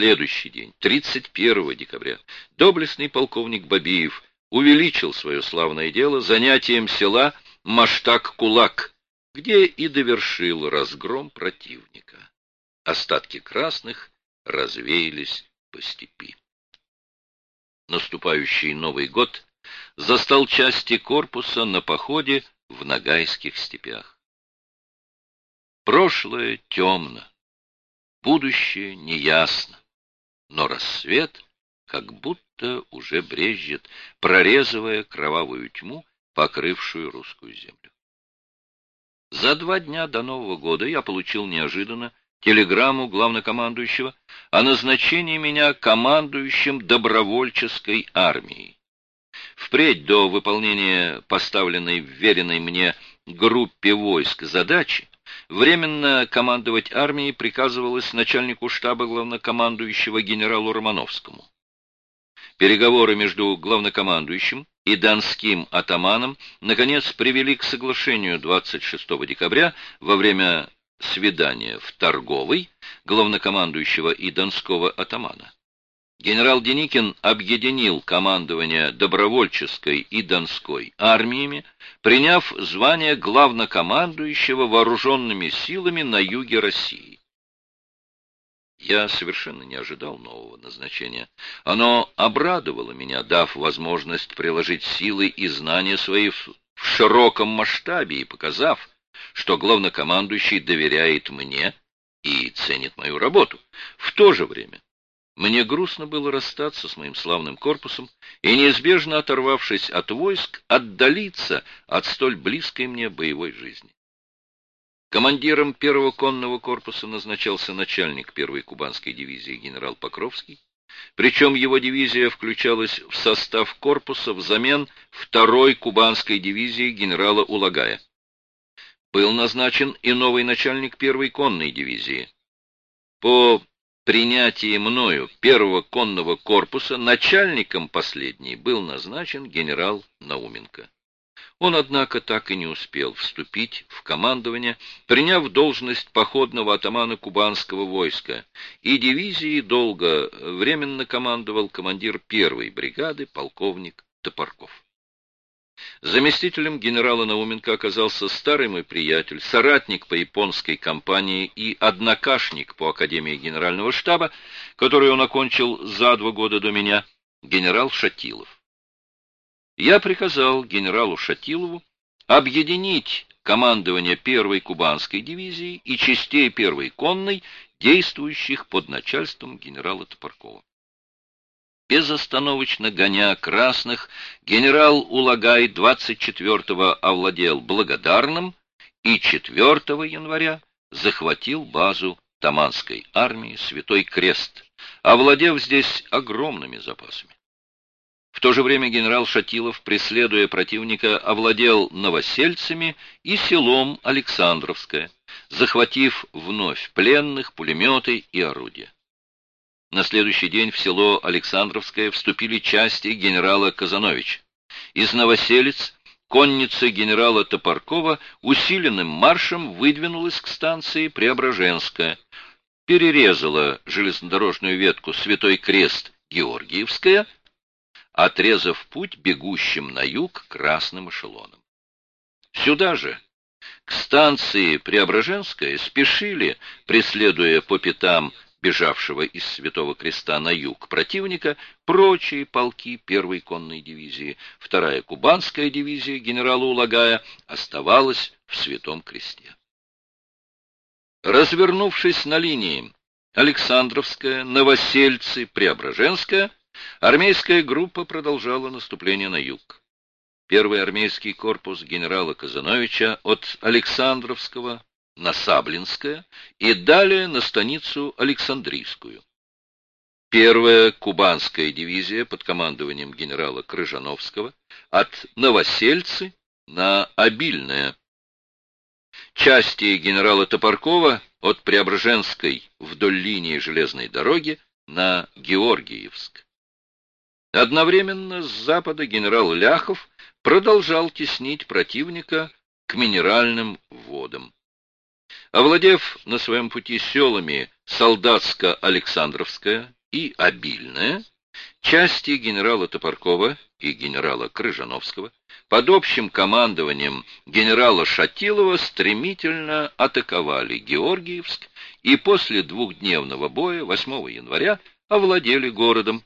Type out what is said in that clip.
следующий день, 31 декабря, доблестный полковник Бабиев увеличил свое славное дело занятием села Маштак-Кулак, где и довершил разгром противника. Остатки красных развеялись по степи. Наступающий Новый год застал части корпуса на походе в Ногайских степях. Прошлое темно, будущее неясно, но рассвет как будто уже брежет, прорезывая кровавую тьму, покрывшую русскую землю. За два дня до Нового года я получил неожиданно телеграмму главнокомандующего о назначении меня командующим добровольческой армией. Впредь до выполнения поставленной вверенной мне группе войск задачи временно командовать армией приказывалось начальнику штаба главнокомандующего генералу Романовскому. Переговоры между главнокомандующим и донским атаманом наконец привели к соглашению 26 декабря во время свидания в Торговой главнокомандующего и донского атамана. Генерал Деникин объединил командование добровольческой и донской армиями, приняв звание главнокомандующего вооруженными силами на юге России. Я совершенно не ожидал нового назначения. Оно обрадовало меня, дав возможность приложить силы и знания свои в широком масштабе и показав, что главнокомандующий доверяет мне и ценит мою работу. В то же время мне грустно было расстаться с моим славным корпусом и, неизбежно оторвавшись от войск, отдалиться от столь близкой мне боевой жизни. Командиром первого конного корпуса назначался начальник первой кубанской дивизии генерал Покровский, причем его дивизия включалась в состав корпуса взамен второй кубанской дивизии генерала Улагая. Был назначен и новый начальник первой конной дивизии. По принятии мною первого конного корпуса начальником последней был назначен генерал Науменко. Он, однако, так и не успел вступить в командование, приняв должность походного атамана кубанского войска, и дивизией долго временно командовал командир первой бригады полковник Топорков. Заместителем генерала Науменко оказался старый мой приятель, соратник по японской компании и однокашник по Академии Генерального штаба, который он окончил за два года до меня, генерал Шатилов я приказал генералу Шатилову объединить командование первой кубанской дивизии и частей первой конной, действующих под начальством генерала Топоркова. Безостановочно гоня красных, генерал Улагай 24-го овладел Благодарным и 4 января захватил базу Таманской армии Святой Крест, овладев здесь огромными запасами. В то же время генерал Шатилов, преследуя противника, овладел новосельцами и селом Александровское, захватив вновь пленных, пулеметы и орудия. На следующий день в село Александровское вступили части генерала Казановича. Из новоселец конница генерала Топоркова усиленным маршем выдвинулась к станции Преображенская, перерезала железнодорожную ветку Святой Крест Георгиевская – отрезав путь бегущим на юг красным эшелоном. Сюда же, к станции Преображенская, спешили, преследуя по пятам бежавшего из Святого Креста на юг противника, прочие полки первой конной дивизии. Вторая кубанская дивизия генерала Улагая оставалась в Святом Кресте. Развернувшись на линии Александровская, Новосельцы, Преображенская, Армейская группа продолжала наступление на юг. Первый армейский корпус генерала Казановича от Александровского на Саблинское и далее на станицу Александрийскую. Первая кубанская дивизия под командованием генерала Крыжановского от Новосельцы на Обильное. Части генерала Топоркова от Преображенской вдоль линии железной дороги на Георгиевск. Одновременно с запада генерал Ляхов продолжал теснить противника к минеральным водам. Овладев на своем пути селами Солдатско-Александровское и Обильное, части генерала Топоркова и генерала Крыжановского под общим командованием генерала Шатилова стремительно атаковали Георгиевск и после двухдневного боя 8 января овладели городом,